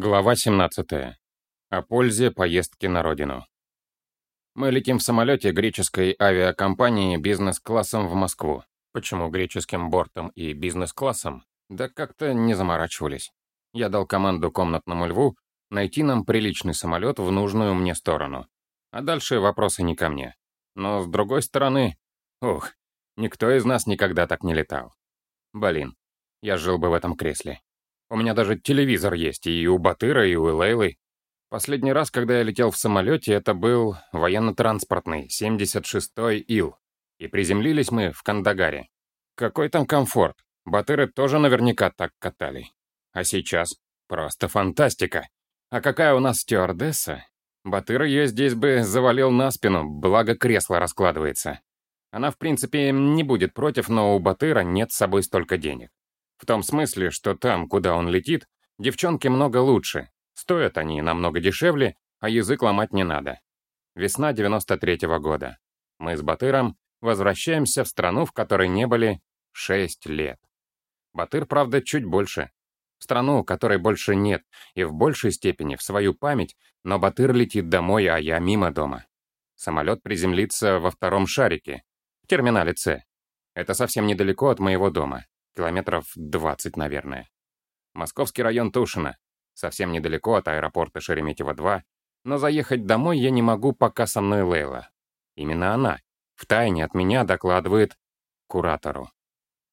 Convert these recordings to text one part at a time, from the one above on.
Глава 17. О пользе поездки на родину. Мы летим в самолете греческой авиакомпании бизнес-классом в Москву. Почему греческим бортом и бизнес-классом? Да как-то не заморачивались. Я дал команду комнатному льву найти нам приличный самолет в нужную мне сторону. А дальше вопросы не ко мне. Но с другой стороны, ух, никто из нас никогда так не летал. Блин, я жил бы в этом кресле. У меня даже телевизор есть и у Батыра, и у Лейлы. Последний раз, когда я летел в самолете, это был военно-транспортный 76-й Ил. И приземлились мы в Кандагаре. Какой там комфорт. Батыры тоже наверняка так катали. А сейчас просто фантастика. А какая у нас стюардесса? Батыр ее здесь бы завалил на спину, благо кресло раскладывается. Она, в принципе, не будет против, но у Батыра нет с собой столько денег. В том смысле, что там, куда он летит, девчонки много лучше. Стоят они намного дешевле, а язык ломать не надо. Весна 93-го года. Мы с Батыром возвращаемся в страну, в которой не были 6 лет. Батыр, правда, чуть больше. В страну, которой больше нет, и в большей степени в свою память, но Батыр летит домой, а я мимо дома. Самолет приземлится во втором шарике, в терминале С. Это совсем недалеко от моего дома. Километров 20, наверное. Московский район Тушино. Совсем недалеко от аэропорта Шереметьево-2. Но заехать домой я не могу, пока со мной Лейла. Именно она, втайне от меня, докладывает куратору.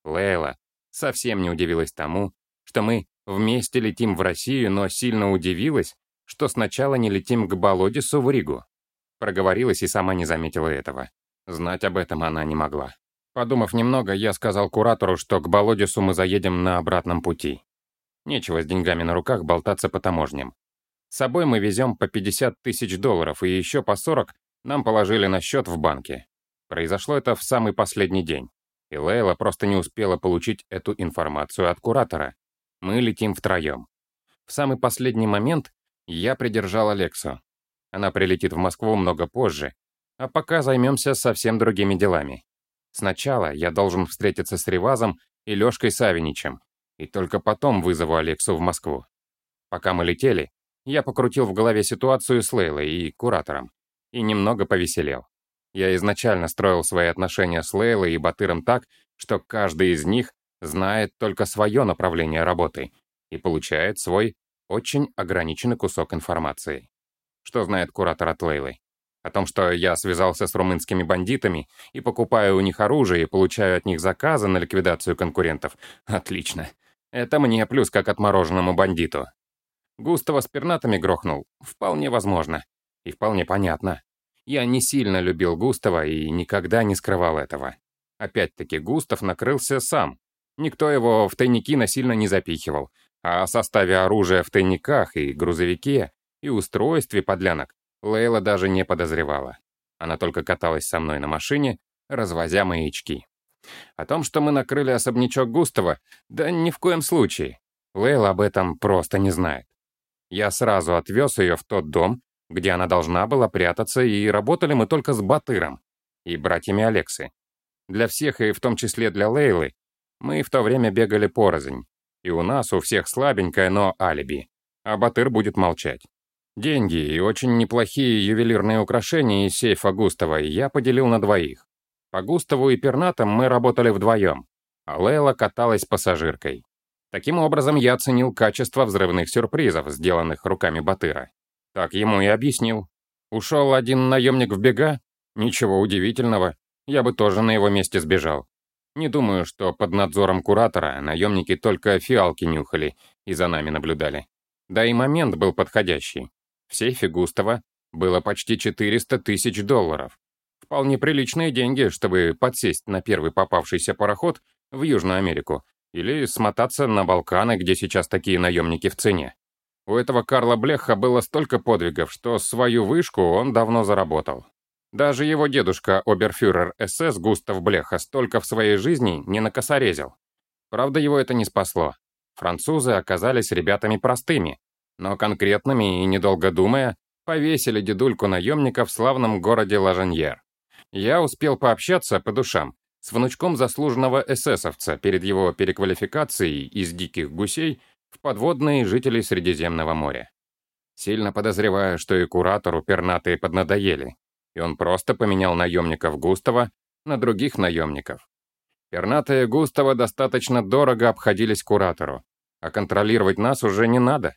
Лейла совсем не удивилась тому, что мы вместе летим в Россию, но сильно удивилась, что сначала не летим к Болодису в Ригу. Проговорилась и сама не заметила этого. Знать об этом она не могла. Подумав немного, я сказал куратору, что к Болодису мы заедем на обратном пути. Нечего с деньгами на руках болтаться по таможням. С собой мы везем по 50 тысяч долларов, и еще по 40 нам положили на счет в банке. Произошло это в самый последний день. И Лейла просто не успела получить эту информацию от куратора. Мы летим втроем. В самый последний момент я придержал Алексу. Она прилетит в Москву много позже, а пока займемся совсем другими делами. Сначала я должен встретиться с Ревазом и Лёшкой Савиничем, и только потом вызову Алексу в Москву. Пока мы летели, я покрутил в голове ситуацию с Лейлой и куратором, и немного повеселел. Я изначально строил свои отношения с Лейлой и Батыром так, что каждый из них знает только свое направление работы и получает свой очень ограниченный кусок информации. Что знает куратор от Лейлы? О том, что я связался с румынскими бандитами и покупаю у них оружие и получаю от них заказы на ликвидацию конкурентов. Отлично. Это мне плюс как отмороженному бандиту. Густава с пернатами грохнул? Вполне возможно. И вполне понятно. Я не сильно любил Густава и никогда не скрывал этого. Опять-таки, Густав накрылся сам. Никто его в тайники насильно не запихивал. А о составе оружия в тайниках и грузовике, и устройстве подлянок Лейла даже не подозревала. Она только каталась со мной на машине, развозя маячки. О том, что мы накрыли особнячок Густава, да ни в коем случае. Лейла об этом просто не знает. Я сразу отвез ее в тот дом, где она должна была прятаться, и работали мы только с Батыром и братьями Алексы. Для всех, и в том числе для Лейлы, мы в то время бегали порознь. И у нас у всех слабенькое, но алиби. А Батыр будет молчать. Деньги и очень неплохие ювелирные украшения из сейфа Густава я поделил на двоих. По Густаву и Пернатам мы работали вдвоем, а Лейла каталась пассажиркой. Таким образом, я оценил качество взрывных сюрпризов, сделанных руками Батыра. Так ему и объяснил. Ушел один наемник в бега? Ничего удивительного. Я бы тоже на его месте сбежал. Не думаю, что под надзором куратора наемники только фиалки нюхали и за нами наблюдали. Да и момент был подходящий. В сейфе Густава было почти 400 тысяч долларов. Вполне приличные деньги, чтобы подсесть на первый попавшийся пароход в Южную Америку или смотаться на Балканы, где сейчас такие наемники в цене. У этого Карла Блеха было столько подвигов, что свою вышку он давно заработал. Даже его дедушка, оберфюрер СС Густав Блеха, столько в своей жизни не накосорезил. Правда, его это не спасло. Французы оказались ребятами простыми, но конкретными и, недолго думая, повесили дедульку наемника в славном городе Лажаньер. Я успел пообщаться по душам с внучком заслуженного эсэсовца перед его переквалификацией из диких гусей в подводные жители Средиземного моря. Сильно подозреваю, что и куратору пернатые поднадоели, и он просто поменял наемников Густава на других наемников. Пернатые Густава достаточно дорого обходились куратору, а контролировать нас уже не надо.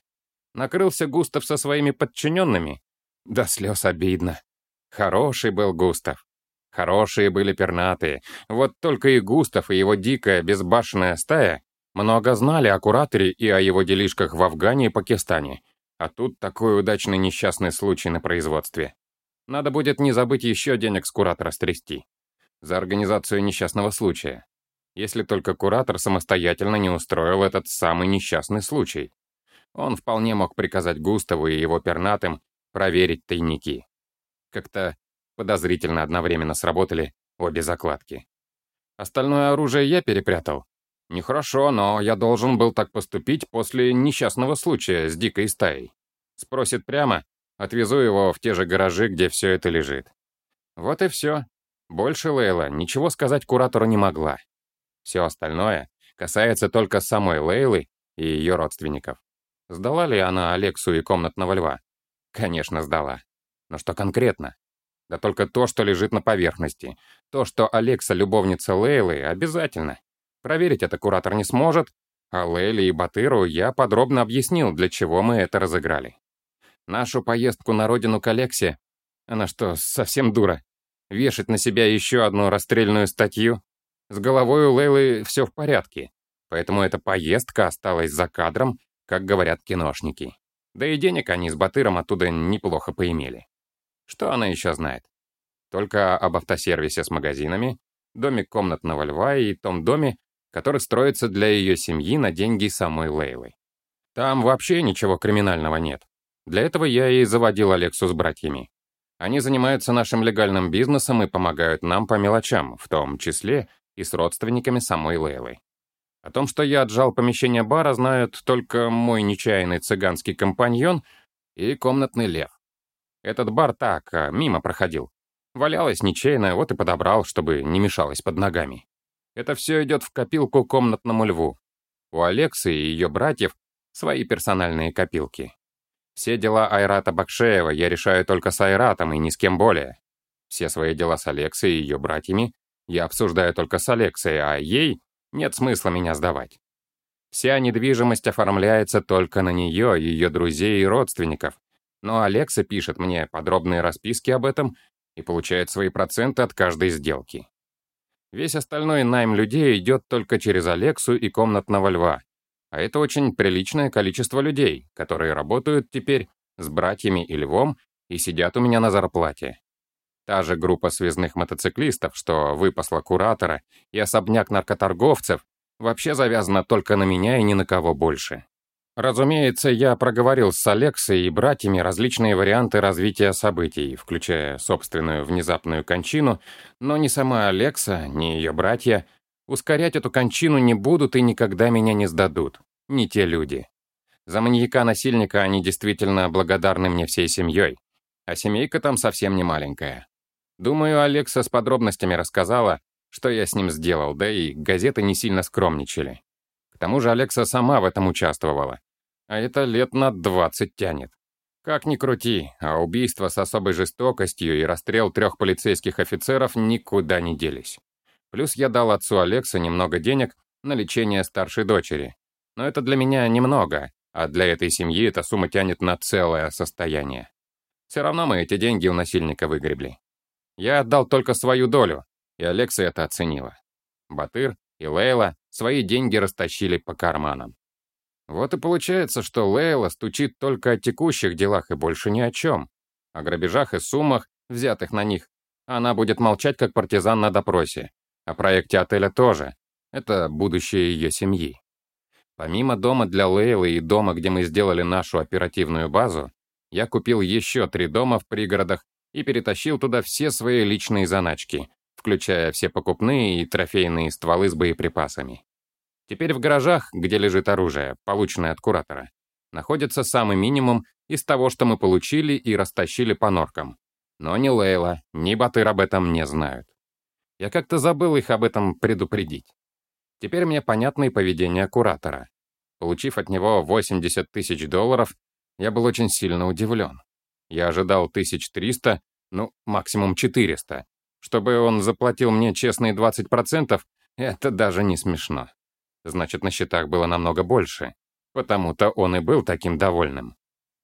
Накрылся Густав со своими подчиненными. До слез обидно. Хороший был Густав. Хорошие были пернатые. Вот только и Густав, и его дикая, безбашенная стая много знали о кураторе и о его делишках в Афгане и Пакистане. А тут такой удачный несчастный случай на производстве. Надо будет не забыть еще денег с куратора стрясти. За организацию несчастного случая. Если только куратор самостоятельно не устроил этот самый несчастный случай. Он вполне мог приказать Густаву и его пернатым проверить тайники. Как-то подозрительно одновременно сработали обе закладки. Остальное оружие я перепрятал, Нехорошо, но я должен был так поступить после несчастного случая с дикой стаей. Спросит прямо, отвезу его в те же гаражи, где все это лежит. Вот и все. Больше Лейла ничего сказать куратору не могла. Все остальное касается только самой Лейлы и ее родственников. Сдала ли она Алексу и комнатного льва? Конечно, сдала. Но что конкретно? Да только то, что лежит на поверхности. То, что Алекса любовница Лейлы, обязательно. Проверить это куратор не сможет, а Лейли и Батыру я подробно объяснил, для чего мы это разыграли. Нашу поездку на родину к Алексе, она что, совсем дура? Вешать на себя еще одну расстрельную статью? С головой у Лейлы все в порядке, поэтому эта поездка осталась за кадром, как говорят киношники. Да и денег они с Батыром оттуда неплохо поимели. Что она еще знает? Только об автосервисе с магазинами, доме комнатного льва и том доме, который строится для ее семьи на деньги самой Лейлы. Там вообще ничего криминального нет. Для этого я и заводил Алексу с братьями. Они занимаются нашим легальным бизнесом и помогают нам по мелочам, в том числе и с родственниками самой Лейлы. О том, что я отжал помещение бара, знают только мой нечаянный цыганский компаньон и комнатный лев. Этот бар так, а, мимо проходил. Валялась нечаянно, вот и подобрал, чтобы не мешалось под ногами. Это все идет в копилку комнатному льву. У Алексы и ее братьев свои персональные копилки. Все дела Айрата Бакшеева я решаю только с Айратом и ни с кем более. Все свои дела с Алексой и ее братьями я обсуждаю только с Алексой, а ей нет смысла меня сдавать. Вся недвижимость оформляется только на нее, ее друзей и родственников. Но Алекса пишет мне подробные расписки об этом и получает свои проценты от каждой сделки. Весь остальной найм людей идет только через Алексу и комнатного льва. А это очень приличное количество людей, которые работают теперь с братьями и львом и сидят у меня на зарплате. Та же группа связных мотоциклистов, что выпасла куратора, и особняк наркоторговцев, вообще завязана только на меня и ни на кого больше. Разумеется, я проговорил с Алексой и братьями различные варианты развития событий, включая собственную внезапную кончину, но ни сама Алекса, ни ее братья ускорять эту кончину не будут и никогда меня не сдадут. Не те люди. За маньяка-насильника они действительно благодарны мне всей семьей, а семейка там совсем не маленькая. Думаю, Алекса с подробностями рассказала, что я с ним сделал, да и газеты не сильно скромничали. К тому же Алекса сама в этом участвовала а это лет на 20 тянет. Как ни крути, а убийство с особой жестокостью и расстрел трех полицейских офицеров никуда не делись. Плюс я дал отцу Алекса немного денег на лечение старшей дочери. Но это для меня немного, а для этой семьи эта сумма тянет на целое состояние. Все равно мы эти деньги у насильника выгребли. Я отдал только свою долю, и Алекса это оценила. Батыр и Лейла свои деньги растащили по карманам. Вот и получается, что Лейла стучит только о текущих делах и больше ни о чем. О грабежах и суммах, взятых на них, она будет молчать как партизан на допросе. О проекте отеля тоже. Это будущее ее семьи. Помимо дома для Лейлы и дома, где мы сделали нашу оперативную базу, я купил еще три дома в пригородах и перетащил туда все свои личные заначки, включая все покупные и трофейные стволы с боеприпасами. Теперь в гаражах, где лежит оружие, полученное от куратора, находится самый минимум из того, что мы получили и растащили по норкам. Но ни Лейла, ни Батыр об этом не знают. Я как-то забыл их об этом предупредить. Теперь мне понятно и поведение куратора. Получив от него 80 тысяч долларов, я был очень сильно удивлен. Я ожидал 1300, ну, максимум 400. Чтобы он заплатил мне честные 20%, это даже не смешно. Значит, на счетах было намного больше. Потому-то он и был таким довольным.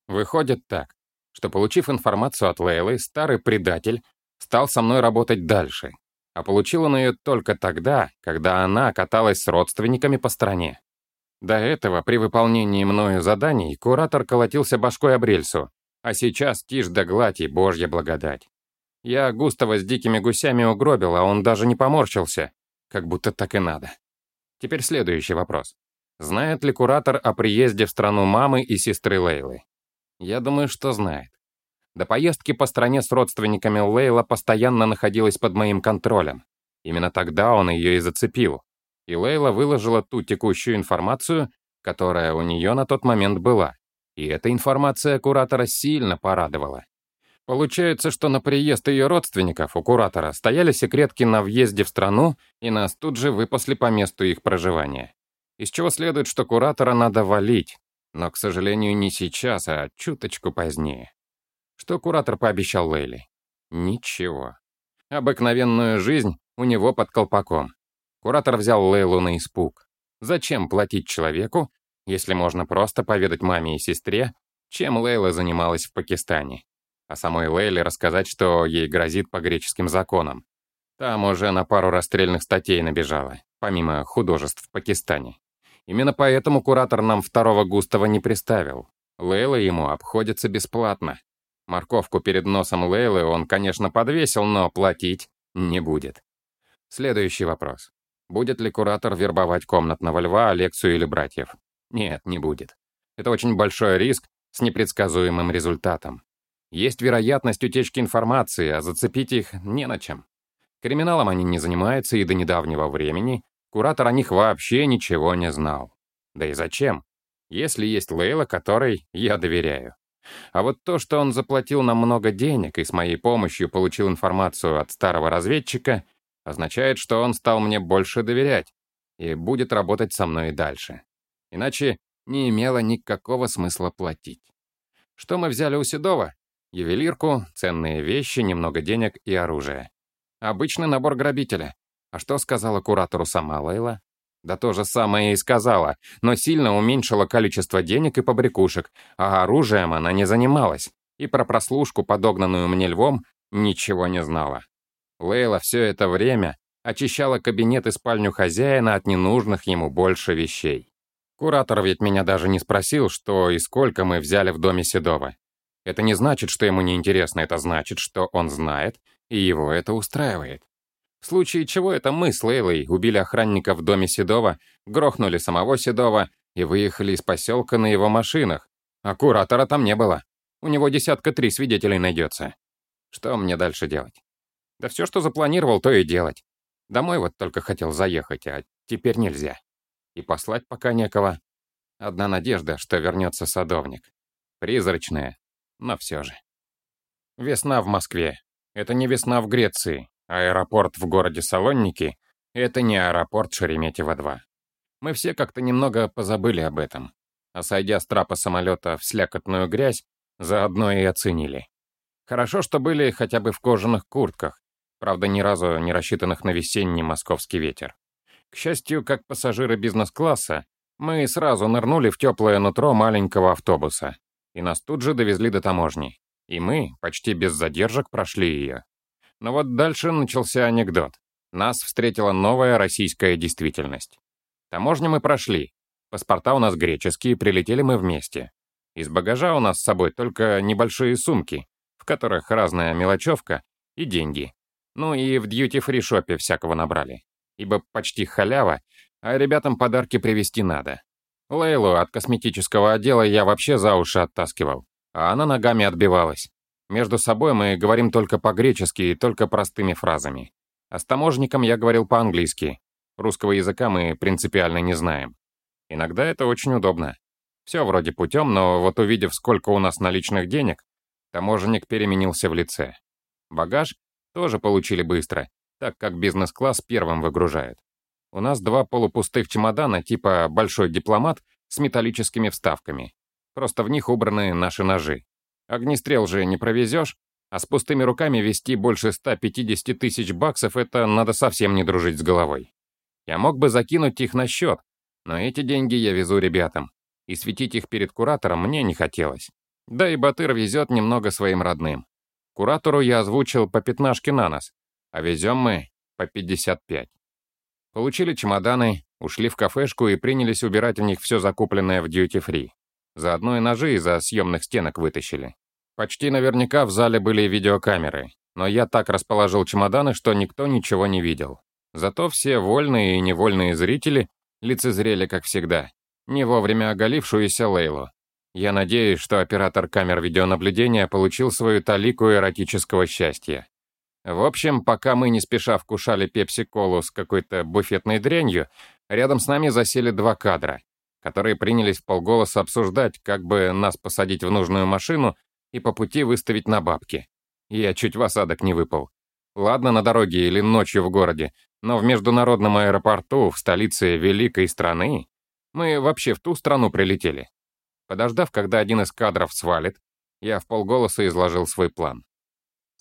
Выходит так, что, получив информацию от Лейлы, старый предатель стал со мной работать дальше. А получил он ее только тогда, когда она каталась с родственниками по стране. До этого, при выполнении мною заданий, куратор колотился башкой об рельсу, а сейчас тишь да гладь и божья благодать. Я Густава с дикими гусями угробил, а он даже не поморщился, как будто так и надо. Теперь следующий вопрос. Знает ли куратор о приезде в страну мамы и сестры Лейлы? Я думаю, что знает. До поездки по стране с родственниками Лейла постоянно находилась под моим контролем. Именно тогда он ее и зацепил и Лейла выложила ту текущую информацию, которая у нее на тот момент была. И эта информация куратора сильно порадовала. Получается, что на приезд ее родственников у куратора стояли секретки на въезде в страну, и нас тут же выпасли по месту их проживания. Из чего следует, что куратора надо валить, но, к сожалению, не сейчас, а чуточку позднее. Что куратор пообещал Лейле? Ничего. Обыкновенную жизнь у него под колпаком. Куратор взял Лейлу на испуг. Зачем платить человеку, если можно просто поведать маме и сестре, чем Лейла занималась в Пакистане? А самой Лейле рассказать, что ей грозит по греческим законам. Там уже на пару расстрельных статей набежала, помимо художеств в Пакистане. Именно поэтому куратор нам второго Густава не приставил. Лейла ему обходится бесплатно. Морковку перед носом Лейлы он, конечно, подвесил, но платить не будет. Следующий вопрос. Будет ли куратор вербовать комнатного льва, Алексу или братьев? Нет, не будет. Это очень большой риск с непредсказуемым результатом. Есть вероятность утечки информации, а зацепить их не на чем. Криминалом они не занимаются, и до недавнего времени куратор о них вообще ничего не знал. Да и зачем? Если есть Лейла, которой я доверяю. А вот то, что он заплатил нам много денег и с моей помощью получил информацию от старого разведчика, означает, что он стал мне больше доверять и будет работать со мной дальше. Иначе не имело никакого смысла платить. Что мы взяли у Седова? Ювелирку, ценные вещи, немного денег и оружие. Обычный набор грабителя. А что сказала куратору сама Лейла? Да то же самое и сказала, но сильно уменьшила количество денег и побрякушек, а оружием она не занималась. И про прослушку, подогнанную мне львом, ничего не знала. Лейла все это время очищала кабинет и спальню хозяина от ненужных ему больше вещей. Куратор ведь меня даже не спросил, что и сколько мы взяли в доме Седова. Это не значит, что ему не интересно, это значит, что он знает, и его это устраивает. В случае чего это мы с Лейлой убили охранника в доме Седова, грохнули самого Седова и выехали из поселка на его машинах. А куратора там не было. У него десятка три свидетелей найдется. Что мне дальше делать? Да все, что запланировал, то и делать. Домой вот только хотел заехать, а теперь нельзя. И послать пока некого. Одна надежда, что вернется садовник. Призрачная, но все же. Весна в Москве. Это не весна в Греции. Аэропорт в городе Салонники — это не аэропорт Шереметьево-2. Мы все как-то немного позабыли об этом. А сойдя с трапа самолета в слякотную грязь, заодно и оценили. Хорошо, что были хотя бы в кожаных куртках, правда, ни разу не рассчитанных на весенний московский ветер. К счастью, как пассажиры бизнес-класса, мы сразу нырнули в теплое нутро маленького автобуса, и нас тут же довезли до таможни. И мы, почти без задержек, прошли ее. Но вот дальше начался анекдот. Нас встретила новая российская действительность. Таможню мы прошли. Паспорта у нас греческие, прилетели мы вместе. Из багажа у нас с собой только небольшие сумки, в которых разная мелочевка и деньги. Ну и в дьюти-фри-шопе всякого набрали. Ибо почти халява, а ребятам подарки привезти надо. Лейлу от косметического отдела я вообще за уши оттаскивал, а она ногами отбивалась. Между собой мы говорим только по-гречески и только простыми фразами. А с таможником я говорил по-английски. Русского языка мы принципиально не знаем. Иногда это очень удобно. Все вроде путем, но вот увидев, сколько у нас наличных денег, таможенник переменился в лице. Багаж тоже получили быстро, так как бизнес-класс первым выгружает. У нас два полупустых чемодана типа «большой дипломат» с металлическими вставками. Просто в них убраны наши ножи. Огнестрел же не провезешь, а с пустыми руками вести больше 150 тысяч баксов — это надо совсем не дружить с головой. Я мог бы закинуть их на счет, но эти деньги я везу ребятам, и светить их перед куратором мне не хотелось. Да и Батыр везет немного своим родным. Куратору я озвучил по пятнашке на нос, а везем мы по 55. Получили чемоданы, ушли в кафешку и принялись убирать в них все закупленное в дьюти-фри. Заодно и ножи из-за съемных стенок вытащили. Почти наверняка в зале были видеокамеры, но я так расположил чемоданы, что никто ничего не видел. Зато все вольные и невольные зрители лицезрели, как всегда, не вовремя оголившуюся Лейлу. Я надеюсь, что оператор камер видеонаблюдения получил свою талику эротического счастья. В общем, пока мы не спеша вкушали пепси-колу с какой-то буфетной дрянью, рядом с нами засели два кадра, которые принялись в полголоса обсуждать, как бы нас посадить в нужную машину и по пути выставить на бабки. Я чуть в осадок не выпал. Ладно, на дороге или ночью в городе, но в международном аэропорту, в столице великой страны, мы вообще в ту страну прилетели. Подождав, когда один из кадров свалит, я в полголоса изложил свой план.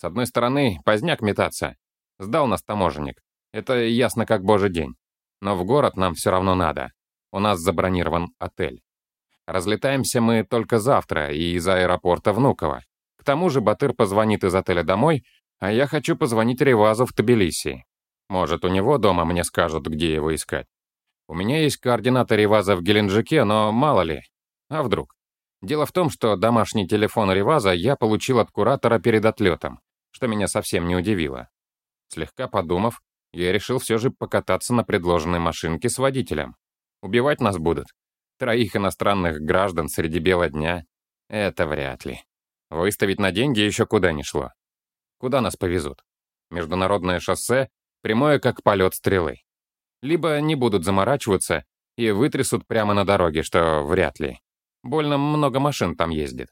С одной стороны, поздняк метаться. Сдал нас таможенник. Это ясно как божий день. Но в город нам все равно надо. У нас забронирован отель. Разлетаемся мы только завтра и из аэропорта Внуково. К тому же Батыр позвонит из отеля домой, а я хочу позвонить Ревазу в Тбилиси. Может, у него дома мне скажут, где его искать. У меня есть координаты Реваза в Геленджике, но мало ли. А вдруг? Дело в том, что домашний телефон Реваза я получил от куратора перед отлетом что меня совсем не удивило. Слегка подумав, я решил все же покататься на предложенной машинке с водителем. Убивать нас будут. Троих иностранных граждан среди бела дня — это вряд ли. Выставить на деньги еще куда ни шло. Куда нас повезут? Международное шоссе, прямое как полет стрелы. Либо не будут заморачиваться и вытрясут прямо на дороге, что вряд ли. Больно много машин там ездит.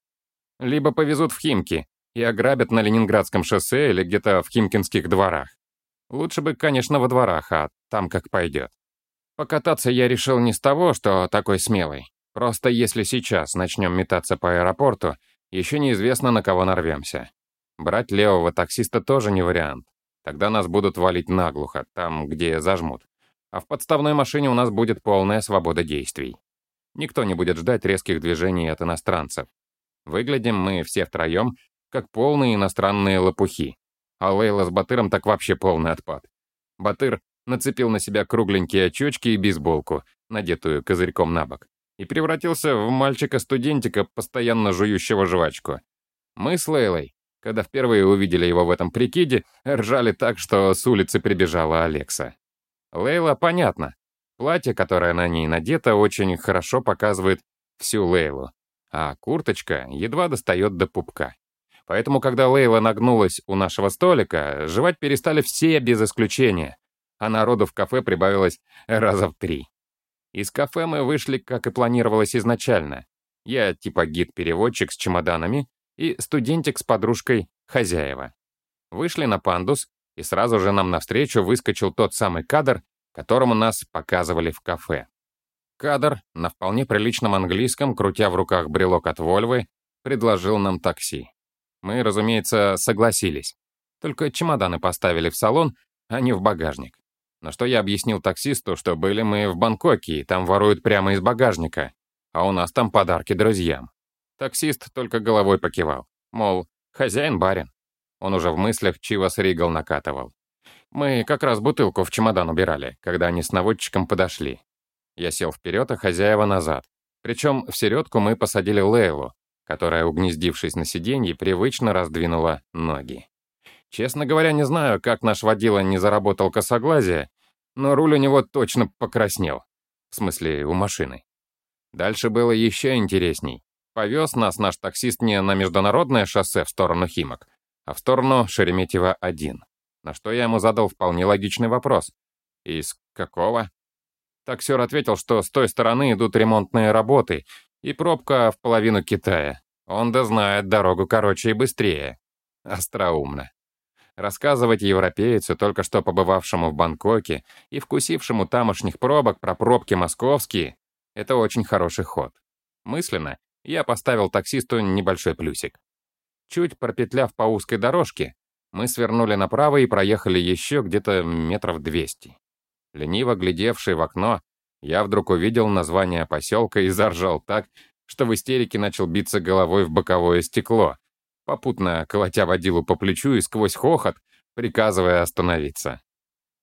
Либо повезут в Химки, и ограбят на Ленинградском шоссе или где-то в Химкинских дворах. Лучше бы, конечно, во дворах, а там как пойдет. Покататься я решил не с того, что такой смелый. Просто если сейчас начнем метаться по аэропорту, еще неизвестно, на кого нарвемся. Брать левого таксиста тоже не вариант. Тогда нас будут валить наглухо, там, где зажмут. А в подставной машине у нас будет полная свобода действий. Никто не будет ждать резких движений от иностранцев. Выглядим мы все втроем как полные иностранные лопухи. А Лейла с Батыром так вообще полный отпад. Батыр нацепил на себя кругленькие очечки и бейсболку, надетую козырьком на бок, и превратился в мальчика-студентика, постоянно жующего жвачку. Мы с Лейлой, когда впервые увидели его в этом прикиде, ржали так, что с улицы прибежала Алекса. Лейла, понятно. Платье, которое на ней надето, очень хорошо показывает всю Лейлу, а курточка едва достает до пупка. Поэтому, когда Лейла нагнулась у нашего столика, жевать перестали все без исключения, а народу в кафе прибавилось раза в три. Из кафе мы вышли, как и планировалось изначально. Я типа гид-переводчик с чемоданами и студентик с подружкой хозяева. Вышли на пандус, и сразу же нам навстречу выскочил тот самый кадр, которому нас показывали в кафе. Кадр, на вполне приличном английском, крутя в руках брелок от Вольвы, предложил нам такси. Мы, разумеется, согласились. Только чемоданы поставили в салон, а не в багажник. На что я объяснил таксисту, что были мы в Бангкоке, и там воруют прямо из багажника, а у нас там подарки друзьям. Таксист только головой покивал, мол, хозяин-барин. Он уже в мыслях Чивас Ригал накатывал. Мы как раз бутылку в чемодан убирали, когда они с наводчиком подошли. Я сел вперед, а хозяева назад. Причем в середку мы посадили Лейлу, которая, угнездившись на сиденье, привычно раздвинула ноги. Честно говоря, не знаю, как наш водила не заработал косоглазие, но руль у него точно покраснел. В смысле, у машины. Дальше было еще интересней. Повез нас наш таксист не на международное шоссе в сторону Химок, а в сторону Шереметьево-1. На что я ему задал вполне логичный вопрос. «Из какого?» Таксер ответил, что с той стороны идут ремонтные работы, и пробка в половину Китая. Он да знает дорогу короче и быстрее. Остроумно. Рассказывать европейцу, только что побывавшему в Бангкоке и вкусившему тамошних пробок про пробки московские, Это очень хороший ход. Мысленно я поставил таксисту небольшой плюсик. Чуть пропетляв по узкой дорожке, мы свернули направо и проехали еще где-то метров двести. Лениво глядевший в окно, я вдруг увидел название поселка и заржал так, что в истерике начал биться головой в боковое стекло, попутно колотя водилу по плечу и сквозь хохот, приказывая остановиться.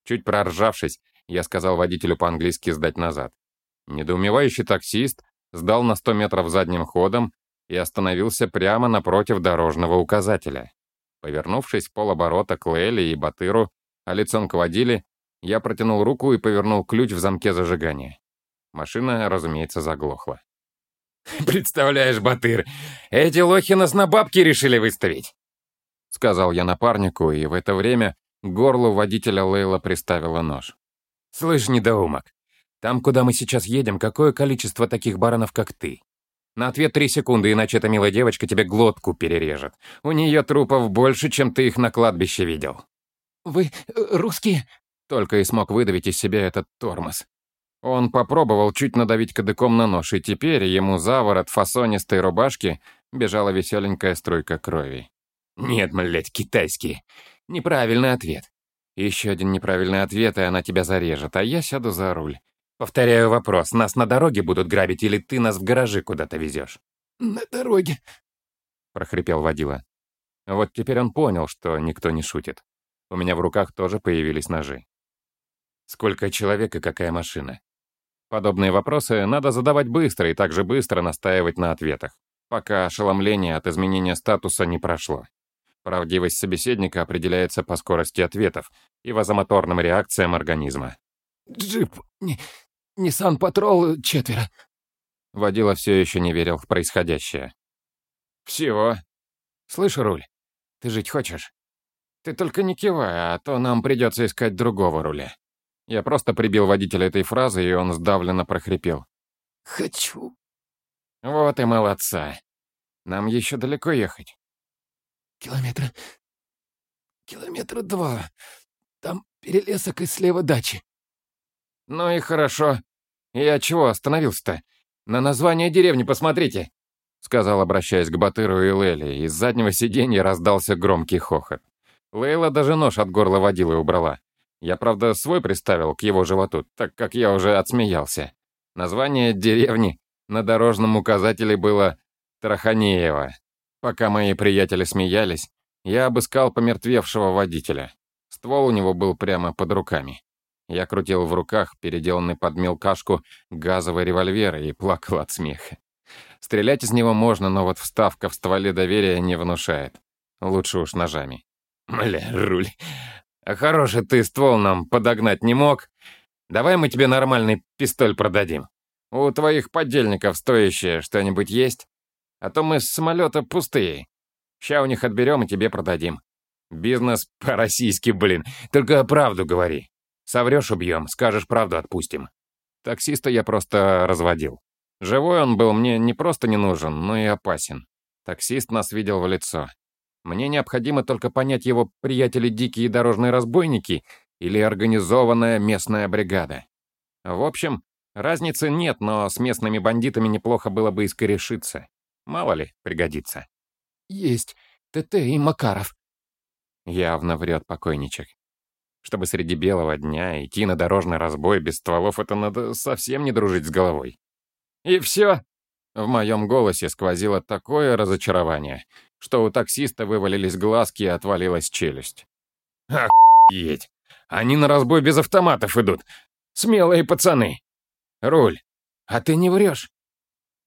Чуть проржавшись, я сказал водителю по-английски сдать назад. Недоумевающий таксист сдал на 100 метров задним ходом и остановился прямо напротив дорожного указателя. Повернувшись полоборота к Лэле и Батыру, а лицом к водиле, я протянул руку и повернул ключ в замке зажигания. Машина, разумеется, заглохла. «Представляешь, Батыр, эти лохи нас на бабки решили выставить!» Сказал я напарнику, и в это время к горлу водителя Лейла приставила нож. «Слышь, недоумок, там, куда мы сейчас едем, какое количество таких баранов, как ты? На ответ три секунды, иначе эта милая девочка тебе глотку перережет. У нее трупов больше, чем ты их на кладбище видел». «Вы э, русские?» Только и смог выдавить из себя этот тормоз. Он попробовал чуть надавить кадыком на нож, и теперь ему за ворот фасонистой рубашки бежала веселенькая струйка крови. «Нет, млядь, китайские. Неправильный ответ. Еще один неправильный ответ, и она тебя зарежет, а я сяду за руль. Повторяю вопрос, нас на дороге будут грабить или ты нас в гаражи куда-то везешь?» «На дороге», — прохрипел водила. Вот теперь он понял, что никто не шутит. У меня в руках тоже появились ножи. Сколько человек и какая машина? Подобные вопросы надо задавать быстро и также быстро настаивать на ответах, пока ошеломление от изменения статуса не прошло. Правдивость собеседника определяется по скорости ответов и вазомоторным реакциям организма. «Джип, не, Патрол четверо». Водила все еще не верил в происходящее. «Всего? Слышь, Руль, ты жить хочешь? Ты только не кивай, а то нам придется искать другого руля». Я просто прибил водителя этой фразы, и он сдавленно прохрипел. «Хочу». «Вот и молодца. Нам еще далеко ехать?» «Километра... километра два. Там перелесок и слева дачи». «Ну и хорошо. Я чего остановился-то? На название деревни посмотрите!» Сказал, обращаясь к Батыру и Леле. Из заднего сиденья раздался громкий хохот. Лейла даже нож от горла водила и убрала. Я, правда, свой приставил к его животу, так как я уже отсмеялся. Название деревни на дорожном указателе было Траханеево. Пока мои приятели смеялись, я обыскал помертвевшего водителя. Ствол у него был прямо под руками. Я крутил в руках переделанный под мелкашку газовый револьвер и плакал от смеха. Стрелять из него можно, но вот вставка в стволе доверия не внушает. Лучше уж ножами. «Мля, руль, а хороший ты ствол нам подогнать не мог? Давай мы тебе нормальный пистоль продадим. У твоих подельников стоящее что-нибудь есть? А то мы с самолета пустые. Ща у них отберем и тебе продадим. Бизнес по-российски, блин. Только правду говори. Соврешь — убьем, скажешь правду — отпустим. Таксиста я просто разводил. Живой он был мне не просто не нужен, но и опасен. Таксист нас видел в лицо. Мне необходимо только понять его приятели дикие дорожные разбойники или организованная местная бригада. В общем, разницы нет, но с местными бандитами неплохо было бы искорешиться. Мало ли, пригодится. Есть ТТ и Макаров. Явно врет покойничек. Чтобы среди белого дня идти на дорожный разбой без стволов, это надо совсем не дружить с головой. И все? В моем голосе сквозило такое разочарование, что у таксиста вывалились глазки и отвалилась челюсть. «Охуеть! Они на разбой без автоматов идут! Смелые пацаны! Руль, а ты не врешь?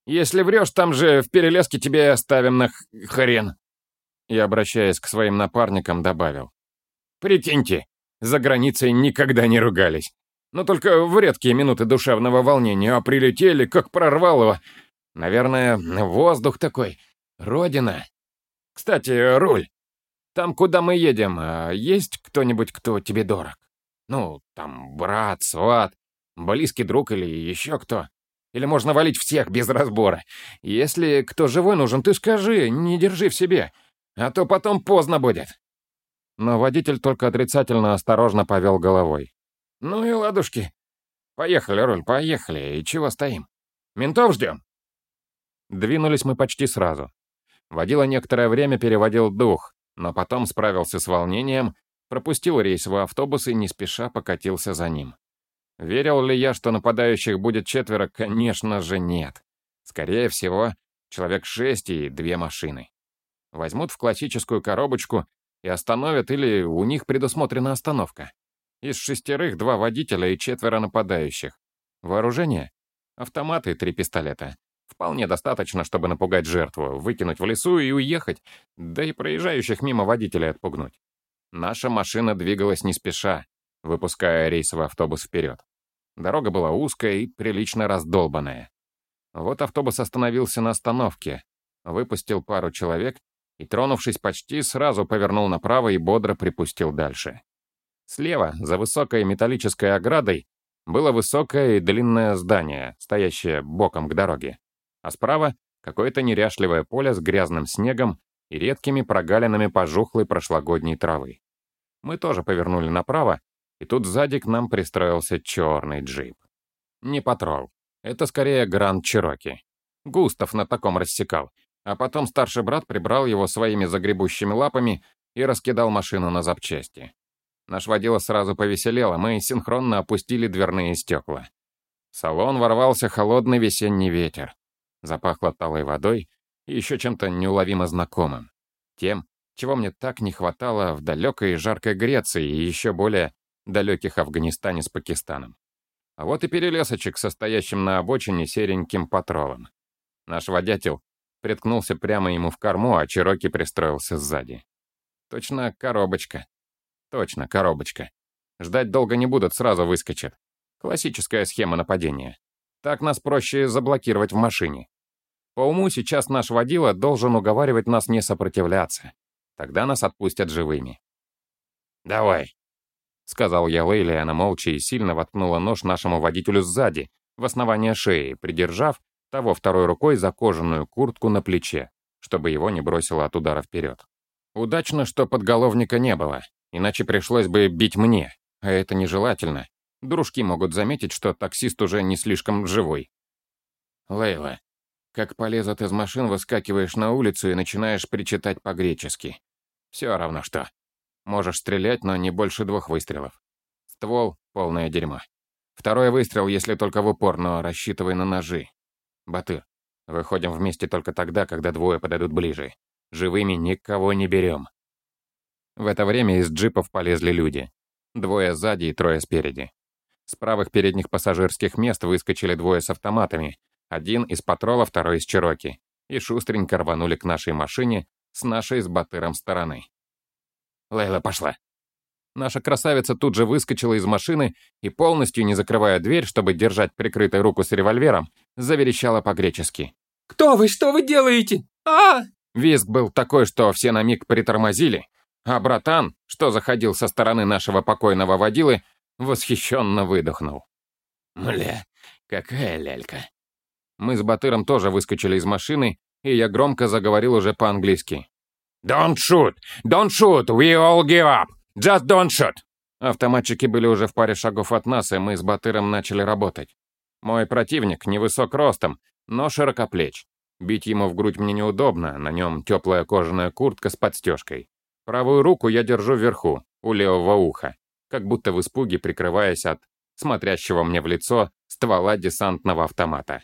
Если врешь, там же в перелеске тебе оставим на хрен!» И, обращаясь к своим напарникам, добавил. «Прикиньте, за границей никогда не ругались. Но только в редкие минуты душевного волнения, а прилетели, как прорвало. Наверное, воздух такой. Родина. Кстати, Руль, там, куда мы едем, а есть кто-нибудь, кто тебе дорог? Ну, там, брат, сват, близкий друг или еще кто? Или можно валить всех без разбора? Если кто живой нужен, ты скажи, не держи в себе, а то потом поздно будет. Но водитель только отрицательно осторожно повел головой. Ну и ладушки. Поехали, Руль, поехали. И чего стоим? Ментов ждем?» Двинулись мы почти сразу. Водила некоторое время переводил дух, но потом справился с волнением, пропустил рейс в автобус и не спеша покатился за ним. Верил ли я, что нападающих будет четверо? Конечно же нет. Скорее всего, человек шесть и две машины. Возьмут в классическую коробочку и остановят, или у них предусмотрена остановка. Из шестерых два водителя и четверо нападающих. Вооружение? Автоматы и три пистолета. Вполне достаточно, чтобы напугать жертву, выкинуть в лесу и уехать, да и проезжающих мимо водителей отпугнуть. Наша машина двигалась не спеша, выпуская рейсовый автобус вперед. Дорога была узкая и прилично раздолбанная. Вот автобус остановился на остановке, выпустил пару человек и, тронувшись почти, сразу повернул направо и бодро припустил дальше. Слева, за высокой металлической оградой, было высокое и длинное здание, стоящее боком к дороге. А справа — какое-то неряшливое поле с грязным снегом и редкими прогалинами пожухлой прошлогодней травы. Мы тоже повернули направо, и тут сзади к нам пристроился черный джип. Не патрол. Это скорее Гранд Чироки. Густав на таком рассекал, а потом старший брат прибрал его своими загребущими лапами и раскидал машину на запчасти. Наш водила сразу повеселело, мы синхронно опустили дверные стекла. В салон ворвался холодный весенний ветер. Запахло талой водой и еще чем-то неуловимо знакомым. Тем, чего мне так не хватало в далекой и жаркой Греции и еще более далеких Афганистане с Пакистаном. А вот и перелесочек, состоящим на обочине сереньким патролом. Наш водятел приткнулся прямо ему в корму, а Чироки пристроился сзади. Точно коробочка. Точно, коробочка. Ждать долго не будут, сразу выскочат. Классическая схема нападения. Так нас проще заблокировать в машине. По уму сейчас наш водила должен уговаривать нас не сопротивляться. Тогда нас отпустят живыми. «Давай», — сказал я Лейле, она молча и сильно воткнула нож нашему водителю сзади, в основание шеи, придержав того второй рукой за кожаную куртку на плече, чтобы его не бросило от удара вперед. Удачно, что подголовника не было, иначе пришлось бы бить мне, а это нежелательно. Дружки могут заметить, что таксист уже не слишком живой. Лейла, как полезут из машин, выскакиваешь на улицу и начинаешь причитать по-гречески. Все равно что. Можешь стрелять, но не больше двух выстрелов. Ствол — полное дерьмо. Второй выстрел, если только в упор, но рассчитывай на ножи. Батыр, выходим вместе только тогда, когда двое подойдут ближе. Живыми никого не берем. В это время из джипов полезли люди. Двое сзади и трое спереди. С правых передних пассажирских мест выскочили двое с автоматами. Один из патрола, второй из Чироки. И шустренько рванули к нашей машине с нашей с Батыром стороны. Лейла пошла. Наша красавица тут же выскочила из машины и, полностью не закрывая дверь, чтобы держать прикрытой руку с револьвером, заверещала по-гречески. «Кто вы? Что вы делаете? а Визг был такой, что все на миг притормозили, а братан, что заходил со стороны нашего покойного водилы, восхищенно выдохнул. «Мля, какая лялька!» Мы с Батыром тоже выскочили из машины, и я громко заговорил уже по-английски. «Don't shoot! Don't shoot! We all give up! Just don't shoot!» Автоматчики были уже в паре шагов от нас, и мы с Батыром начали работать. Мой противник невысок ростом, но широкоплеч. Бить ему в грудь мне неудобно, на нем теплая кожаная куртка с подстежкой. Правую руку я держу вверху, у левого уха, как будто в испуге прикрываясь от смотрящего мне в лицо ствола десантного автомата.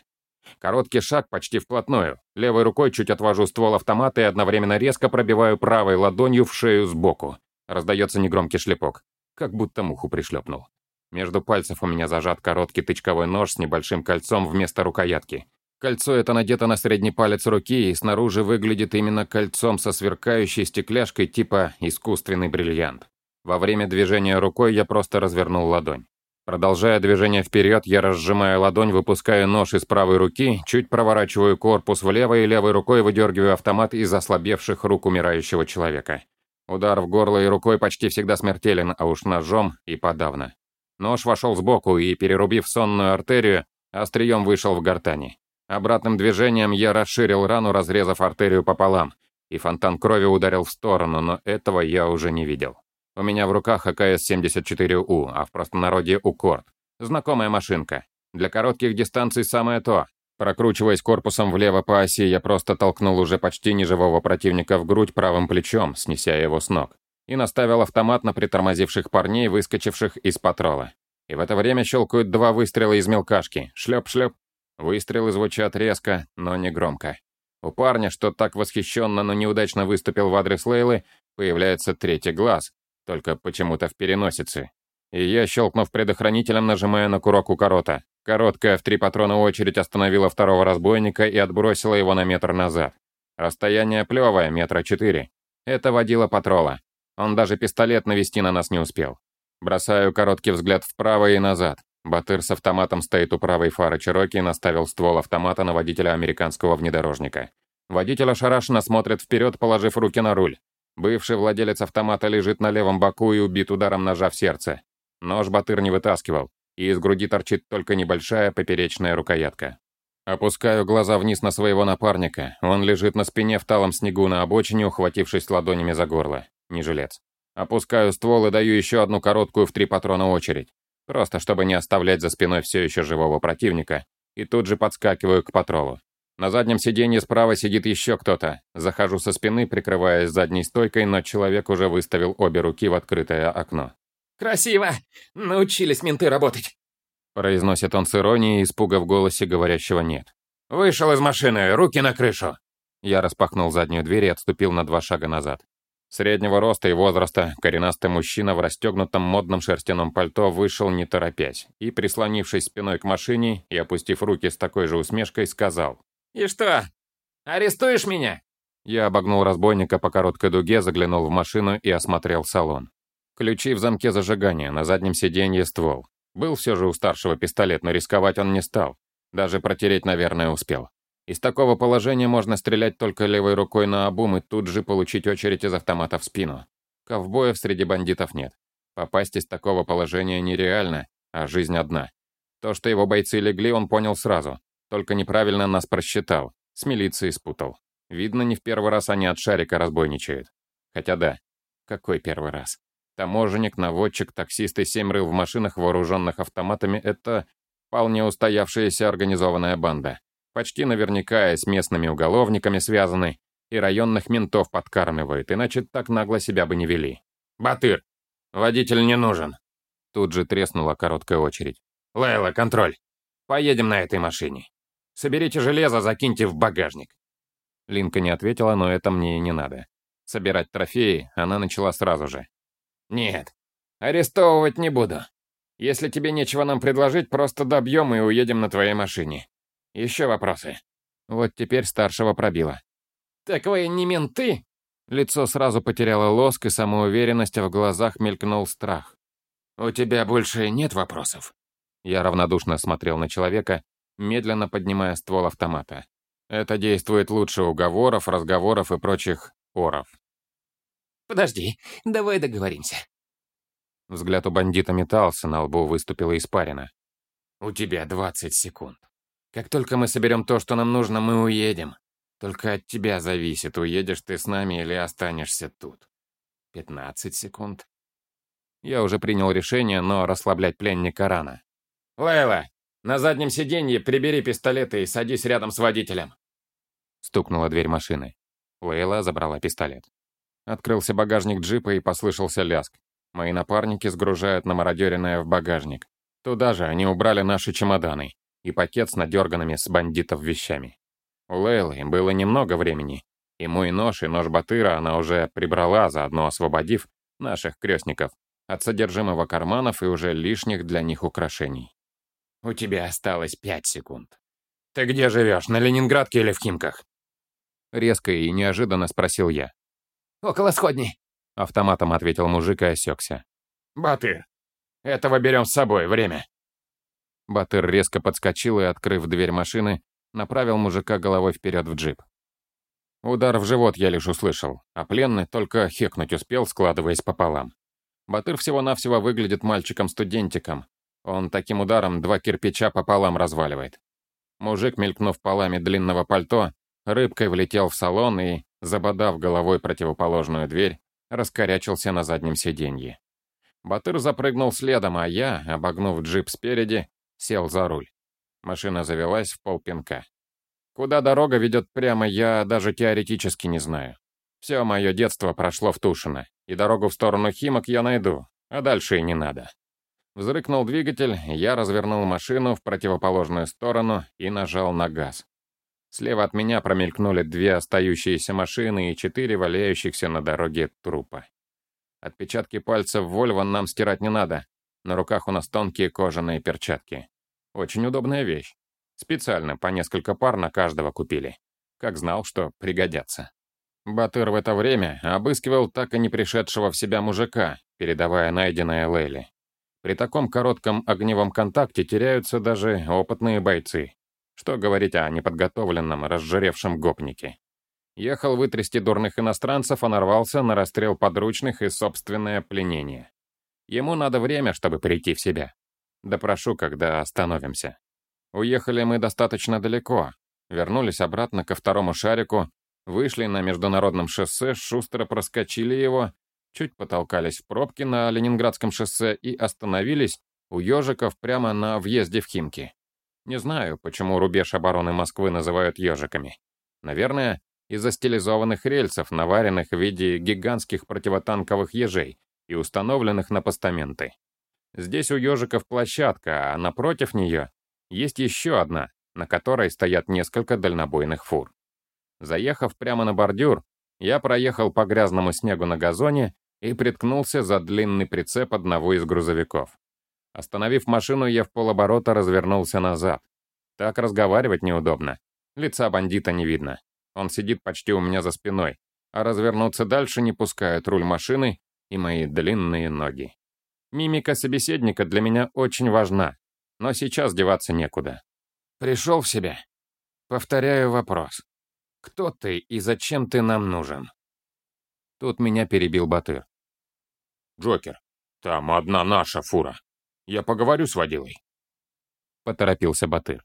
Короткий шаг почти вплотную. Левой рукой чуть отвожу ствол автомата и одновременно резко пробиваю правой ладонью в шею сбоку. Раздается негромкий шлепок, как будто муху пришлепнул. Между пальцев у меня зажат короткий тычковой нож с небольшим кольцом вместо рукоятки. Кольцо это надето на средний палец руки и снаружи выглядит именно кольцом со сверкающей стекляшкой типа искусственный бриллиант. Во время движения рукой я просто развернул ладонь. Продолжая движение вперед, я разжимаю ладонь, выпускаю нож из правой руки, чуть проворачиваю корпус влево и левой рукой выдергиваю автомат из ослабевших рук умирающего человека. Удар в горло и рукой почти всегда смертелен, а уж ножом и подавно. Нож вошел сбоку и, перерубив сонную артерию, острием вышел в гортани. Обратным движением я расширил рану, разрезав артерию пополам, и фонтан крови ударил в сторону, но этого я уже не видел. У меня в руках АКС-74У, а в простонародье УКОРД. Знакомая машинка. Для коротких дистанций самое то. Прокручиваясь корпусом влево по оси, я просто толкнул уже почти неживого противника в грудь правым плечом, снеся его с ног, и наставил автомат на притормозивших парней, выскочивших из патрола. И в это время щелкают два выстрела из мелкашки. Шлеп-шлеп. Выстрелы звучат резко, но не громко. У парня, что так восхищенно, но неудачно выступил в адрес Лейлы, появляется третий глаз, только почему-то в переносице. И я, щелкнув предохранителем, нажимаю на курок у корота. Короткая в три патрона очередь остановила второго разбойника и отбросила его на метр назад. Расстояние плевое, метра четыре. Это водила патрола. Он даже пистолет навести на нас не успел. Бросаю короткий взгляд вправо и назад. Батыр с автоматом стоит у правой фары Чироки и наставил ствол автомата на водителя американского внедорожника. Водитель ошарашенно смотрит вперед, положив руки на руль. Бывший владелец автомата лежит на левом боку и убит ударом ножа в сердце. Нож Батыр не вытаскивал и из груди торчит только небольшая поперечная рукоятка. Опускаю глаза вниз на своего напарника. Он лежит на спине в талом снегу на обочине, ухватившись ладонями за горло. Не жилец. Опускаю ствол и даю еще одну короткую в три патрона очередь. Просто чтобы не оставлять за спиной все еще живого противника. И тут же подскакиваю к патролу. На заднем сиденье справа сидит еще кто-то. Захожу со спины, прикрываясь задней стойкой, но человек уже выставил обе руки в открытое окно. «Красиво! Научились менты работать!» Произносит он с иронией, испуга в голосе говорящего «нет». «Вышел из машины, руки на крышу!» Я распахнул заднюю дверь и отступил на два шага назад. Среднего роста и возраста, коренастый мужчина в расстегнутом модном шерстяном пальто вышел не торопясь и, прислонившись спиной к машине и опустив руки с такой же усмешкой, сказал «И что, арестуешь меня?» Я обогнул разбойника по короткой дуге, заглянул в машину и осмотрел салон. Ключи в замке зажигания, на заднем сиденье ствол. Был все же у старшего пистолет, но рисковать он не стал. Даже протереть, наверное, успел. Из такого положения можно стрелять только левой рукой на обум и тут же получить очередь из автомата в спину. Ковбоев среди бандитов нет. Попасть из такого положения нереально, а жизнь одна. То, что его бойцы легли, он понял сразу. Только неправильно нас просчитал. С милицией спутал. Видно, не в первый раз они от шарика разбойничают. Хотя да, какой первый раз? Таможенник, наводчик, таксист и семь рыл в машинах, вооруженных автоматами — это вполне устоявшаяся организованная банда. Почти наверняка и с местными уголовниками связаны, и районных ментов подкармливают, иначе так нагло себя бы не вели. «Батыр, водитель не нужен!» Тут же треснула короткая очередь. «Лейла, контроль! Поедем на этой машине. Соберите железо, закиньте в багажник». Линка не ответила, но это мне и не надо. Собирать трофеи она начала сразу же. «Нет, арестовывать не буду. Если тебе нечего нам предложить, просто добьем и уедем на твоей машине. Еще вопросы?» Вот теперь старшего пробило. «Так вы не менты?» Лицо сразу потеряло лоск и самоуверенность, а в глазах мелькнул страх. «У тебя больше нет вопросов?» Я равнодушно смотрел на человека, медленно поднимая ствол автомата. Это действует лучше уговоров, разговоров и прочих оров. Подожди, давай договоримся. Взгляд у бандита метался, на лбу выступила испарина. У тебя 20 секунд. Как только мы соберем то, что нам нужно, мы уедем. Только от тебя зависит, уедешь ты с нами или останешься тут. 15 секунд. Я уже принял решение, но расслаблять пленника рано. «Лейла, на заднем сиденье прибери пистолеты и садись рядом с водителем». Стукнула дверь машины. Лейла забрала пистолет. Открылся багажник джипа и послышался ляск. Мои напарники сгружают намародеренное в багажник. Туда же они убрали наши чемоданы и пакет с надерганными с бандитов вещами. У Лейлы было немного времени, и мой нож и нож Батыра она уже прибрала, заодно освободив наших крестников от содержимого карманов и уже лишних для них украшений. «У тебя осталось пять секунд. Ты где живешь, на Ленинградке или в Химках?» Резко и неожиданно спросил я. «Около сходни», — автоматом ответил мужик и осекся. «Батыр, этого берем с собой, время». Батыр резко подскочил и, открыв дверь машины, направил мужика головой вперед в джип. Удар в живот я лишь услышал, а пленный только хекнуть успел, складываясь пополам. Батыр всего-навсего выглядит мальчиком-студентиком. Он таким ударом два кирпича пополам разваливает. Мужик, мелькнув полами длинного пальто, рыбкой влетел в салон и, забодав головой противоположную дверь, раскорячился на заднем сиденье. Батыр запрыгнул следом, а я, обогнув джип спереди, сел за руль. Машина завелась в полпинка. Куда дорога ведет прямо, я даже теоретически не знаю. Все мое детство прошло в Тушино, и дорогу в сторону Химок я найду, а дальше и не надо. Взрыкнул двигатель, я развернул машину в противоположную сторону и нажал на газ. Слева от меня промелькнули две остающиеся машины и четыре валяющихся на дороге трупа. Отпечатки пальцев Вольво нам стирать не надо. На руках у нас тонкие кожаные перчатки. Очень удобная вещь. Специально по несколько пар на каждого купили. Как знал, что пригодятся. Батыр в это время обыскивал так и не пришедшего в себя мужика, передавая найденное Лейли. При таком коротком огневом контакте теряются даже опытные бойцы. Что говорить о неподготовленном, разжиревшем гопнике. Ехал вытрясти дурных иностранцев, а нарвался на расстрел подручных и собственное пленение. Ему надо время, чтобы прийти в себя. Допрошу, когда остановимся. Уехали мы достаточно далеко. Вернулись обратно ко второму шарику, вышли на международном шоссе, шустро проскочили его, чуть потолкались в пробке на Ленинградском шоссе и остановились у ежиков прямо на въезде в Химки. Не знаю, почему рубеж обороны Москвы называют ежиками. Наверное, из-за стилизованных рельсов, наваренных в виде гигантских противотанковых ежей и установленных на постаменты. Здесь у ежиков площадка, а напротив нее есть еще одна, на которой стоят несколько дальнобойных фур. Заехав прямо на бордюр, я проехал по грязному снегу на газоне и приткнулся за длинный прицеп одного из грузовиков. Остановив машину, я в полоборота развернулся назад. Так разговаривать неудобно. Лица бандита не видно. Он сидит почти у меня за спиной, а развернуться дальше не пускают руль машины и мои длинные ноги. Мимика собеседника для меня очень важна, но сейчас деваться некуда. Пришел в себя? Повторяю вопрос. Кто ты и зачем ты нам нужен? Тут меня перебил Батыр. «Джокер, там одна наша фура. Я поговорю с водилой». Поторопился Батыр.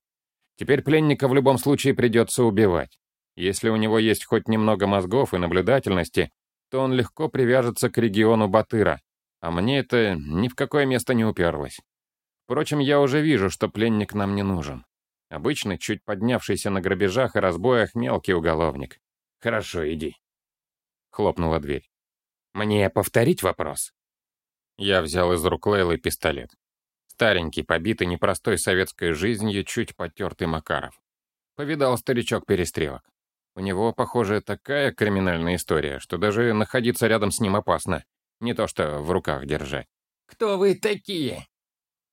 Теперь пленника в любом случае придется убивать. Если у него есть хоть немного мозгов и наблюдательности, то он легко привяжется к региону Батыра, а мне это ни в какое место не уперлось. Впрочем, я уже вижу, что пленник нам не нужен. Обычный, чуть поднявшийся на грабежах и разбоях мелкий уголовник. «Хорошо, иди», — хлопнула дверь. «Мне повторить вопрос?» Я взял из рук Лейлы пистолет. Старенький, побитый непростой советской жизнью, чуть потертый Макаров. Повидал старичок перестрелок. У него, похоже, такая криминальная история, что даже находиться рядом с ним опасно. Не то что в руках держать. «Кто вы такие?»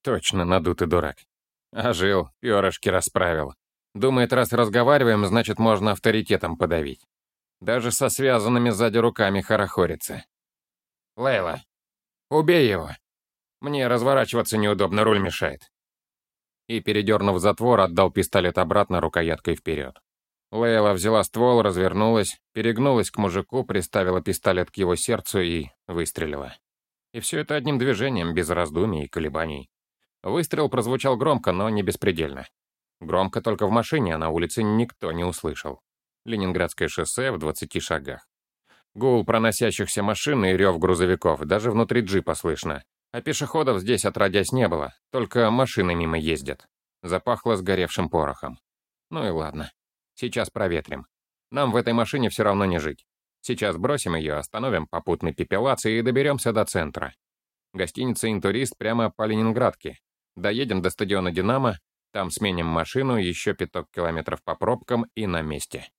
Точно надутый дурак. А жил, перышки расправил. Думает, раз разговариваем, значит, можно авторитетом подавить. Даже со связанными сзади руками хорохорится. «Лейла, убей его. Мне разворачиваться неудобно, руль мешает». И, передернув затвор, отдал пистолет обратно рукояткой вперед. Лейла взяла ствол, развернулась, перегнулась к мужику, приставила пистолет к его сердцу и выстрелила. И все это одним движением, без раздумий и колебаний. Выстрел прозвучал громко, но не беспредельно. Громко только в машине, а на улице никто не услышал. Ленинградское шоссе в 20 шагах. Гул проносящихся машин и рев грузовиков, даже внутри джипа слышно. А пешеходов здесь отродясь не было, только машины мимо ездят. Запахло сгоревшим порохом. Ну и ладно. Сейчас проветрим. Нам в этой машине все равно не жить. Сейчас бросим ее, остановим попутной пепелации и доберемся до центра. Гостиница «Интурист» прямо по Ленинградке. Доедем до стадиона «Динамо», там сменим машину, еще пяток километров по пробкам и на месте.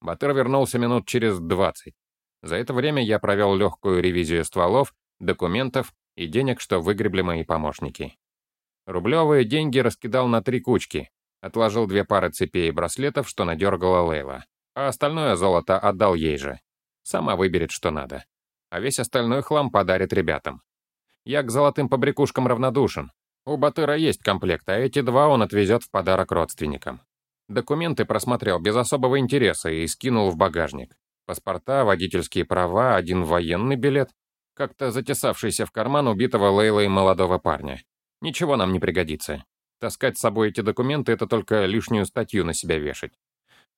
Батыр вернулся минут через 20. За это время я провел легкую ревизию стволов, документов и денег, что выгребли мои помощники. Рублевые деньги раскидал на три кучки, отложил две пары цепей и браслетов, что надергала Лейла, а остальное золото отдал ей же. Сама выберет, что надо. А весь остальной хлам подарит ребятам. Я к золотым побрякушкам равнодушен, у Батыра есть комплект, а эти два он отвезет в подарок родственникам. Документы просмотрел без особого интереса и скинул в багажник. Паспорта, водительские права, один военный билет, как-то затесавшийся в карман убитого Лейлой молодого парня. Ничего нам не пригодится. Таскать с собой эти документы — это только лишнюю статью на себя вешать.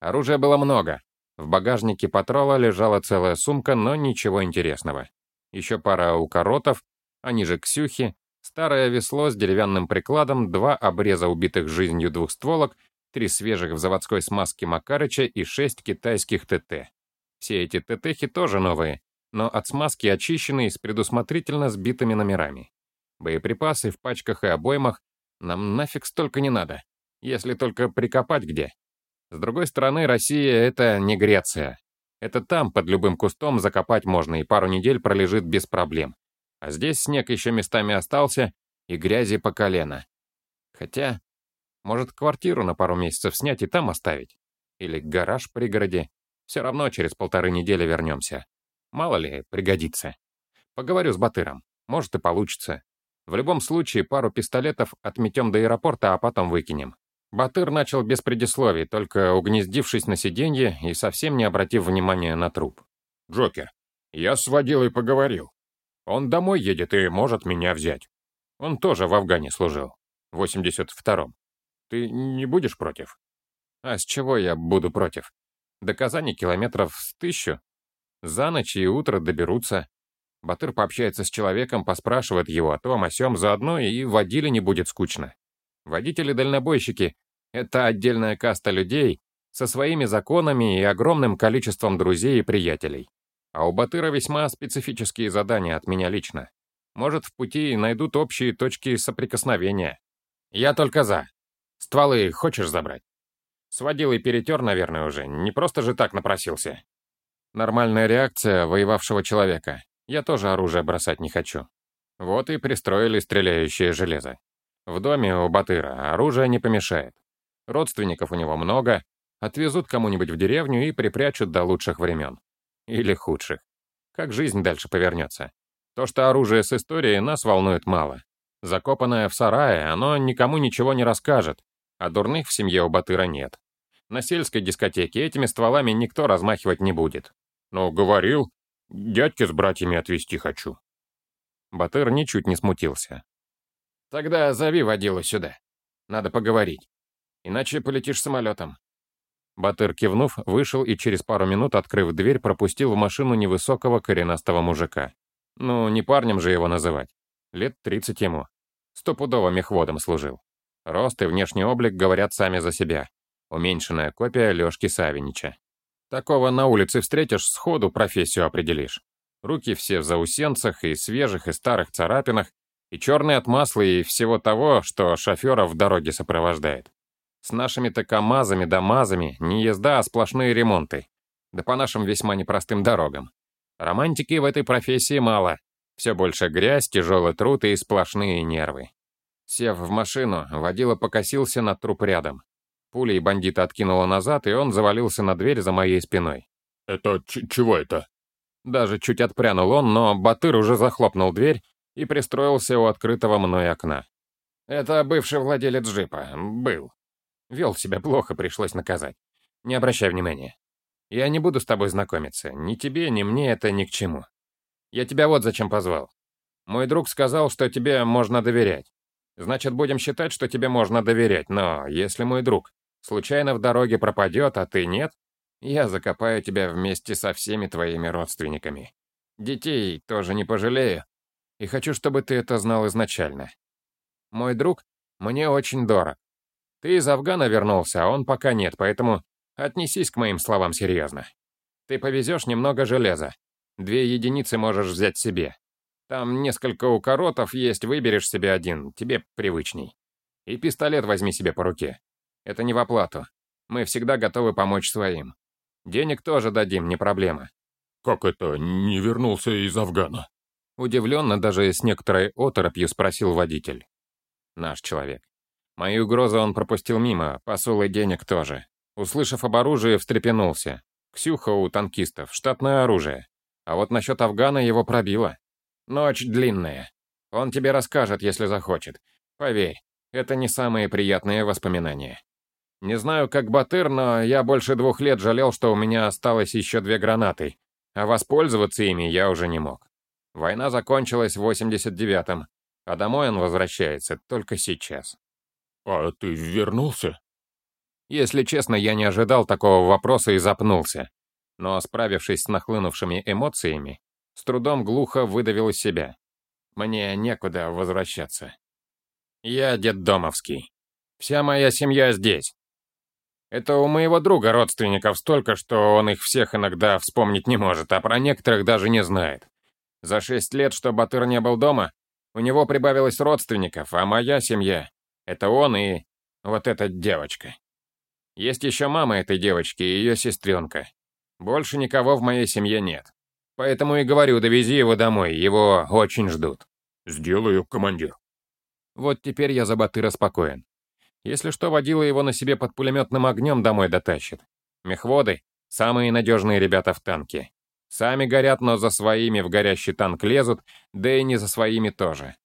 Оружия было много. В багажнике патрола лежала целая сумка, но ничего интересного. Еще пара укоротов, они же Ксюхи, Старое весло с деревянным прикладом, два обреза убитых жизнью двухстволок, три свежих в заводской смазке Макарыча и шесть китайских ТТ. Все эти ТТхи тоже новые, но от смазки очищенные с предусмотрительно сбитыми номерами. Боеприпасы в пачках и обоймах нам нафиг столько не надо, если только прикопать где. С другой стороны, Россия — это не Греция. Это там под любым кустом закопать можно и пару недель пролежит без проблем. А здесь снег еще местами остался и грязи по колено. Хотя, может, квартиру на пару месяцев снять и там оставить? Или гараж в пригороде? Все равно через полторы недели вернемся. Мало ли, пригодится. Поговорю с Батыром. Может и получится. В любом случае, пару пистолетов отметем до аэропорта, а потом выкинем. Батыр начал без предисловий, только угнездившись на сиденье и совсем не обратив внимания на труп. «Джокер, я с водилой поговорил. Он домой едет и может меня взять. Он тоже в Афгане служил. В 82-м. Ты не будешь против?» «А с чего я буду против? До Казани километров с тысячу. За ночь и утро доберутся. Батыр пообщается с человеком, поспрашивает его о том, о сём заодно, и водили не будет скучно. Водители-дальнобойщики — это отдельная каста людей со своими законами и огромным количеством друзей и приятелей. А у Батыра весьма специфические задания от меня лично. Может, в пути найдут общие точки соприкосновения. Я только за. Стволы хочешь забрать? Сводил и перетер, наверное, уже. Не просто же так напросился. Нормальная реакция воевавшего человека. Я тоже оружие бросать не хочу. Вот и пристроили стреляющее железо. В доме у Батыра оружие не помешает. Родственников у него много, отвезут кому-нибудь в деревню и припрячут до лучших времен. Или худших. Как жизнь дальше повернется. То, что оружие с историей, нас волнует мало. Закопанное в сарае, оно никому ничего не расскажет, а дурных в семье у Батыра нет. На сельской дискотеке этими стволами никто размахивать не будет. «Ну, говорил, дядьки с братьями отвезти хочу». Батыр ничуть не смутился. Тогда зови водилу сюда. Надо поговорить. Иначе полетишь самолетом. Батыр, кивнув, вышел и через пару минут, открыв дверь, пропустил в машину невысокого коренастого мужика. Ну, не парнем же его называть. Лет 30 ему. Стопудово мехводом служил. Рост и внешний облик говорят сами за себя. Уменьшенная копия Лёшки Савинича. Такого на улице встретишь, сходу профессию определишь. Руки все в заусенцах и свежих, и старых царапинах, и черный от масла и всего того, что шофера в дороге сопровождает. С нашими-то КАМАЗами да МАЗами не езда, а сплошные ремонты. Да по нашим весьма непростым дорогам. Романтики в этой профессии мало. Все больше грязь, тяжелый труд и сплошные нервы. Сев в машину, водила покосился на труп рядом. Пулей бандита откинуло назад, и он завалился на дверь за моей спиной. «Это чего это?» Даже чуть отпрянул он, но Батыр уже захлопнул дверь и пристроился у открытого мной окна. Это бывший владелец джипа. Был. Вел себя плохо, пришлось наказать. Не обращай внимания. Я не буду с тобой знакомиться. Ни тебе, ни мне это ни к чему. Я тебя вот зачем позвал. Мой друг сказал, что тебе можно доверять. Значит, будем считать, что тебе можно доверять. Но если мой друг случайно в дороге пропадет, а ты нет, я закопаю тебя вместе со всеми твоими родственниками. Детей тоже не пожалею, и хочу, чтобы ты это знал изначально. Мой друг мне очень дорог. Ты из Афгана вернулся, а он пока нет, поэтому отнесись к моим словам серьезно. Ты повезешь немного железа. Две единицы можешь взять себе. Там несколько укоротов есть, выберешь себе один, тебе привычней. И пистолет возьми себе по руке. Это не в оплату. Мы всегда готовы помочь своим. Денег тоже дадим, не проблема. Как это, не вернулся из Афгана? Удивленно, даже с некоторой оторопью спросил водитель. Наш человек. Мои угрозы он пропустил мимо, посулы денег тоже. Услышав об оружии, встрепенулся. Ксюха у танкистов, штатное оружие. А вот насчет Афгана его пробило. Ночь длинная. Он тебе расскажет, если захочет. Поверь, это не самые приятные воспоминания. Не знаю, как Батыр, но я больше двух лет жалел, что у меня осталось еще две гранаты, а воспользоваться ими я уже не мог. Война закончилась в 89-м, а домой он возвращается только сейчас. «А ты вернулся?» Если честно, я не ожидал такого вопроса и запнулся. Но, справившись с нахлынувшими эмоциями, с трудом глухо выдавил из себя. Мне некуда возвращаться. Я детдомовский. Вся моя семья здесь. Это у моего друга родственников столько, что он их всех иногда вспомнить не может, а про некоторых даже не знает. За шесть лет, что Батыр не был дома, у него прибавилось родственников, а моя семья — это он и вот эта девочка. Есть еще мама этой девочки и ее сестренка. Больше никого в моей семье нет. Поэтому и говорю, довези его домой, его очень ждут. Сделаю, командир. Вот теперь я за Батыра спокоен. Если что, водила его на себе под пулеметным огнем домой дотащит. Мехводы — самые надежные ребята в танке. Сами горят, но за своими в горящий танк лезут, да и не за своими тоже.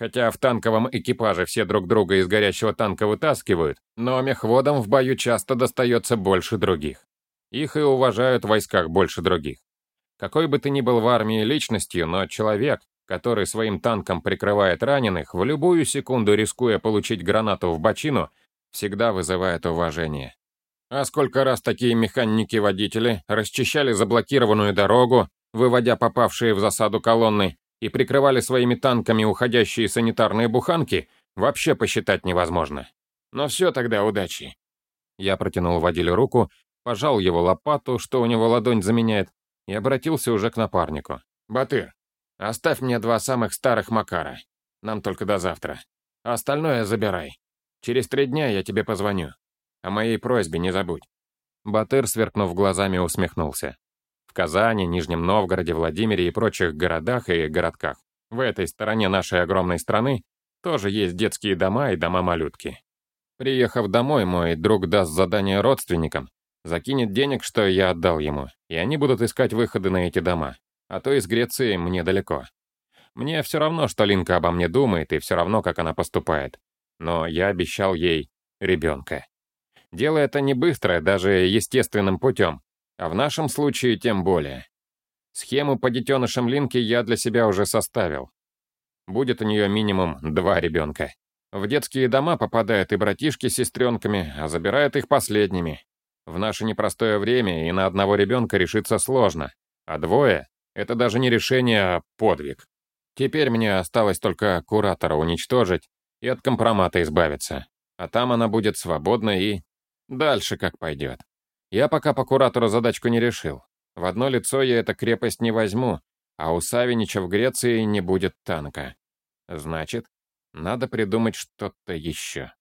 Хотя в танковом экипаже все друг друга из горящего танка вытаскивают, но мехводам в бою часто достается больше других. Их и уважают в войсках больше других. Какой бы ты ни был в армии личностью, но человек, который своим танком прикрывает раненых, в любую секунду рискуя получить гранату в бочину, всегда вызывает уважение. А сколько раз такие механики-водители расчищали заблокированную дорогу, выводя попавшие в засаду колонны, и прикрывали своими танками уходящие санитарные буханки, вообще посчитать невозможно. Но все тогда удачи. Я протянул водилю руку, пожал его лопату, что у него ладонь заменяет, и обратился уже к напарнику. «Батыр, Оставь мне два самых старых Макара. Нам только до завтра. А остальное забирай. Через три дня я тебе позвоню. О моей просьбе не забудь». Батыр, сверкнув глазами, усмехнулся. В Казани, Нижнем Новгороде, Владимире и прочих городах и городках, в этой стороне нашей огромной страны, тоже есть детские дома и дома-малютки. Приехав домой, мой друг даст задание родственникам, закинет денег, что я отдал ему, и они будут искать выходы на эти дома а то из Греции мне далеко. Мне все равно, что Линка обо мне думает, и все равно, как она поступает. Но я обещал ей ребенка. Дело это не быстрое, даже естественным путем, а в нашем случае тем более. Схему по детенышам Линки я для себя уже составил. Будет у нее минимум два ребенка. В детские дома попадают и братишки с сестренками, а забирают их последними. В наше непростое время и на одного ребенка решиться сложно, а двое это даже не решение, а подвиг. Теперь мне осталось только куратора уничтожить и от компромата избавиться. А там она будет свободна и... Дальше как пойдет. Я пока по куратору задачку не решил. В одно лицо я эту крепость не возьму, а у Савинича в Греции не будет танка. Значит, надо придумать что-то еще.